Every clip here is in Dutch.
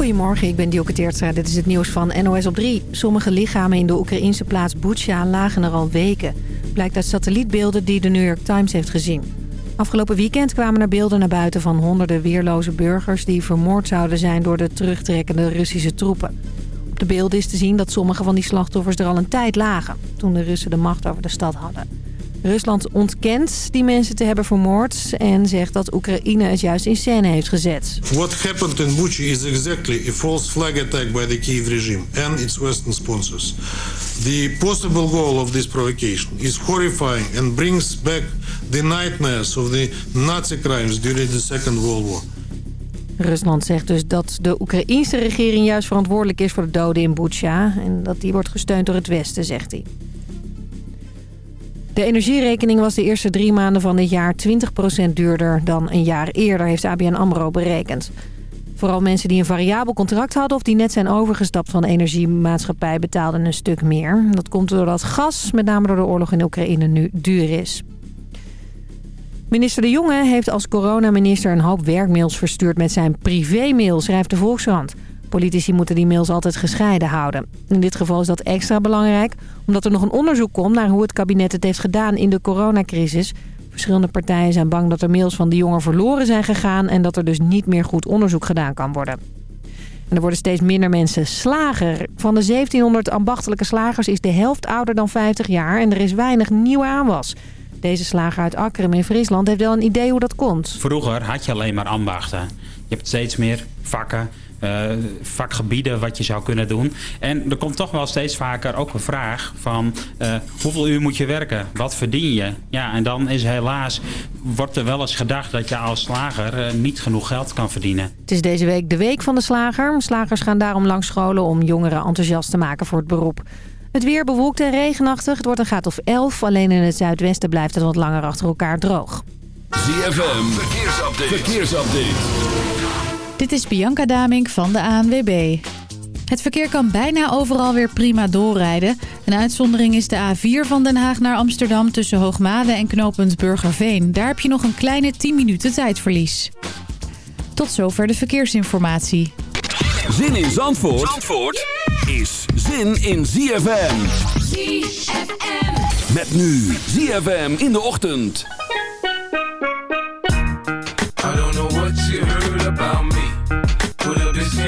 Goedemorgen, ik ben Dielke Teertstra. Dit is het nieuws van NOS op 3. Sommige lichamen in de Oekraïnse plaats Butsja lagen er al weken. Blijkt uit satellietbeelden die de New York Times heeft gezien. Afgelopen weekend kwamen er beelden naar buiten van honderden weerloze burgers... die vermoord zouden zijn door de terugtrekkende Russische troepen. Op de beelden is te zien dat sommige van die slachtoffers er al een tijd lagen... toen de Russen de macht over de stad hadden. Rusland ontkent die mensen te hebben vermoord... en zegt dat Oekraïne het juist in scène heeft gezet. What happened in Bucha is exactly a false flag attack by the Kiev regime and its western sponsors. The possible goal of this provocation is horrifying and brings back the nightmares of the Nazi crimes during the Second World War. Rusland zegt dus dat de Oekraïense regering juist verantwoordelijk is voor de doden in Bucha... en dat die wordt gesteund door het Westen, zegt hij. De energierekening was de eerste drie maanden van dit jaar 20% duurder dan een jaar eerder, heeft ABN AMRO berekend. Vooral mensen die een variabel contract hadden of die net zijn overgestapt van de energiemaatschappij betaalden een stuk meer. Dat komt doordat gas, met name door de oorlog in Oekraïne, nu duur is. Minister De Jonge heeft als coronaminister een hoop werkmails verstuurd met zijn privémail, schrijft de Volkskrant. Politici moeten die mails altijd gescheiden houden. In dit geval is dat extra belangrijk... omdat er nog een onderzoek komt naar hoe het kabinet het heeft gedaan in de coronacrisis. Verschillende partijen zijn bang dat er mails van de jongen verloren zijn gegaan... en dat er dus niet meer goed onderzoek gedaan kan worden. En er worden steeds minder mensen slager. Van de 1700 ambachtelijke slagers is de helft ouder dan 50 jaar... en er is weinig nieuwe aanwas. Deze slager uit Akkerum in Friesland heeft wel een idee hoe dat komt. Vroeger had je alleen maar ambachten. Je hebt steeds meer vakken vakgebieden wat je zou kunnen doen. En er komt toch wel steeds vaker ook een vraag van uh, hoeveel uur moet je werken? Wat verdien je? Ja, en dan is helaas, wordt er wel eens gedacht dat je als slager uh, niet genoeg geld kan verdienen. Het is deze week de week van de slager. Slagers gaan daarom langs scholen om jongeren enthousiast te maken voor het beroep. Het weer bewolkt en regenachtig. Het wordt een graad of 11. Alleen in het zuidwesten blijft het wat langer achter elkaar droog. ZFM, verkeersupdate. verkeersupdate. Dit is Bianca Damink van de ANWB. Het verkeer kan bijna overal weer prima doorrijden. Een uitzondering is de A4 van Den Haag naar Amsterdam tussen Hoogmade en knooppunt Burgerveen. Daar heb je nog een kleine 10 minuten tijdverlies. Tot zover de verkeersinformatie. Zin in Zandvoort, Zandvoort is zin in ZFM. ZFM. Met nu ZFM in de ochtend.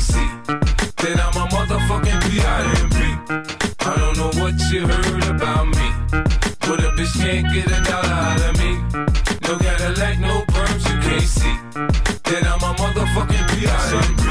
DC. Then I'm a motherfucking PIMP. I don't know what you heard about me. But a bitch can't get a dollar out of me. No Cadillac, no perms, you can't see. Then I'm a motherfucking PIMP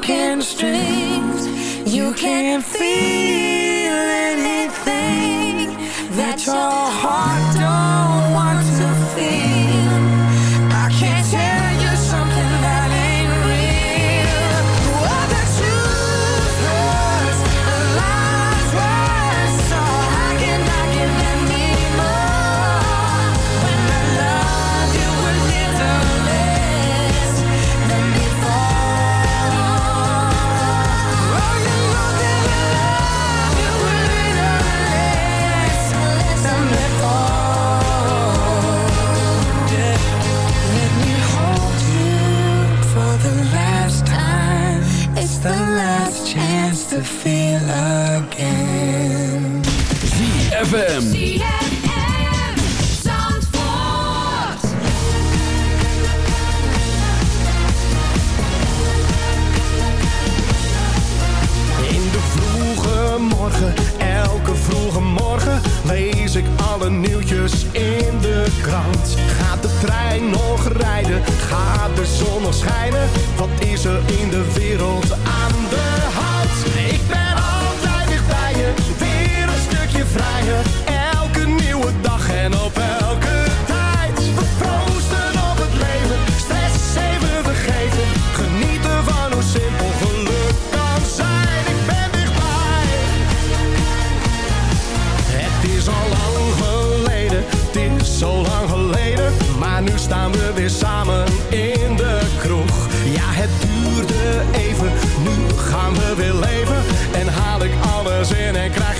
broken strings. You can't feel anything that your heart. to feel again. de vroege morgen, elke vroege morgen lees ik alle nieuwtjes in de krant. Gaat de trein nog rijden? Gaat de zon nog schijnen? Wat is er in de wereld aan? Elke nieuwe dag en op elke tijd we op het leven. Stress even vergeten. Genieten van hoe simpel geluk kan zijn. Ik ben dichtbij. Het is al lang geleden. Het is zo lang geleden. Maar nu staan we weer samen in de kroeg. Ja, het duurde even. Nu gaan we weer leven en haal ik alles in en krijg.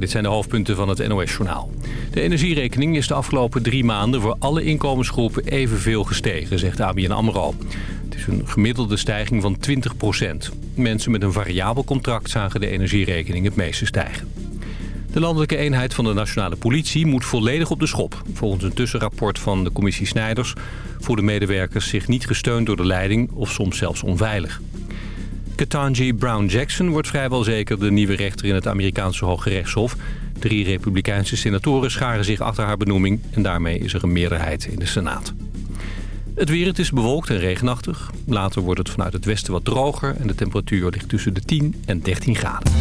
Dit zijn de hoofdpunten van het NOS-journaal. De energierekening is de afgelopen drie maanden voor alle inkomensgroepen evenveel gestegen, zegt ABN AMRO. Het is een gemiddelde stijging van 20% Mensen met een variabel contract zagen de energierekening het meeste stijgen. De landelijke eenheid van de nationale politie moet volledig op de schop. Volgens een tussenrapport van de commissie Snijders voelen medewerkers zich niet gesteund door de leiding of soms zelfs onveilig. Ketanji Brown Jackson wordt vrijwel zeker de nieuwe rechter in het Amerikaanse Hoge Rechtshof. Drie republikeinse senatoren scharen zich achter haar benoeming en daarmee is er een meerderheid in de Senaat. Het weer, het is bewolkt en regenachtig. Later wordt het vanuit het westen wat droger en de temperatuur ligt tussen de 10 en 13 graden.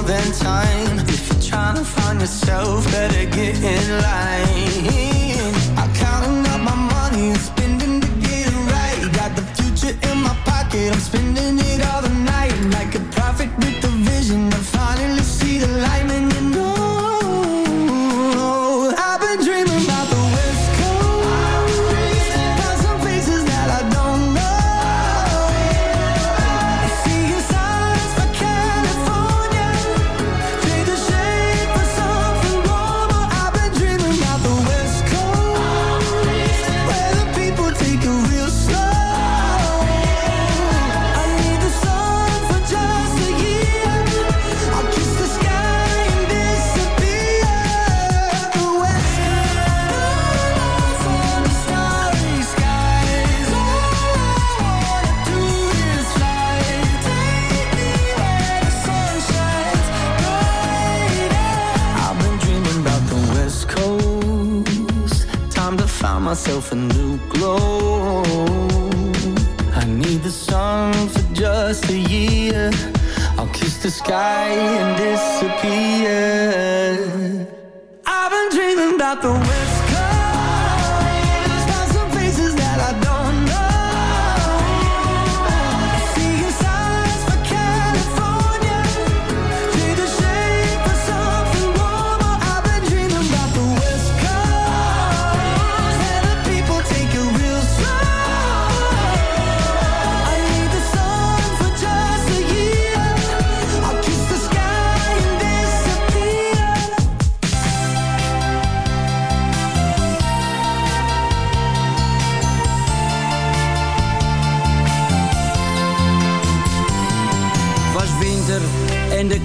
more than time. If you're trying to find yourself, better get in line. I'm counting up my money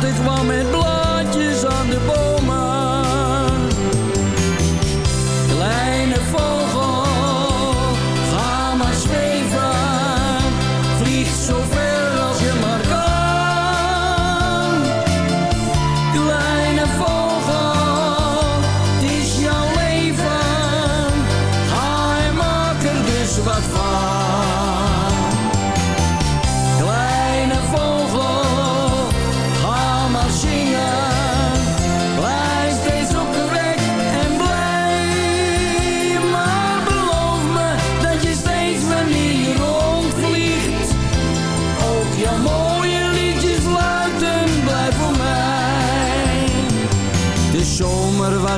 This ik kwam met blauw.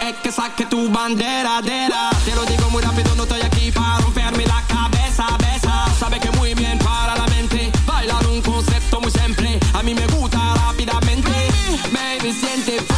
es que saque tu bandera, dera. Te lo digo muy rápido, no estoy aquí para romperme la cabeza, besa. Sabe que muy bien para la mente, bailar un concepto muy simple. A mí me gusta rápidamente, baby, siente.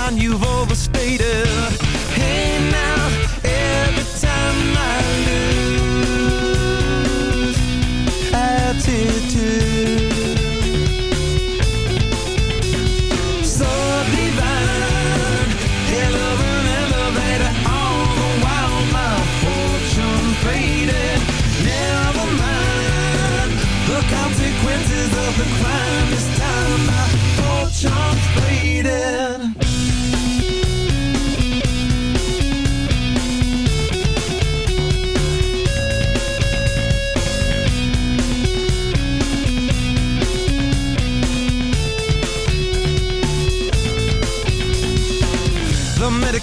time you've overstated. Hey now.